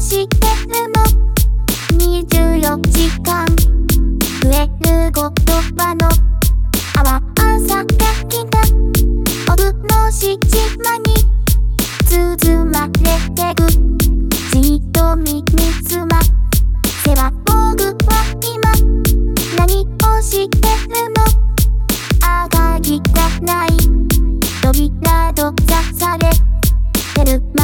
してるの24時間増える言葉の泡朝が来た僕の七まに包まれてくじっと見つませは僕は今何をしてるのあがきがない扉閉ざされてる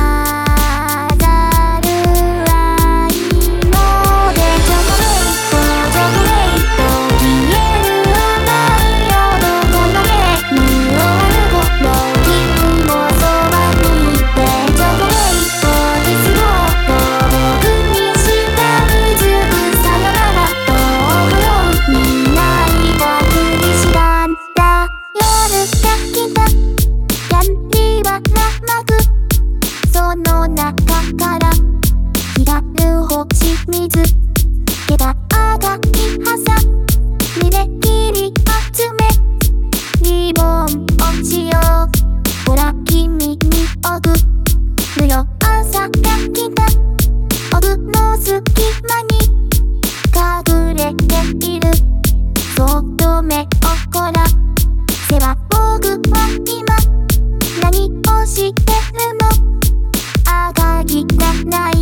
もあがきがない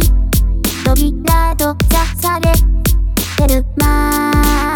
扉と刺されてるま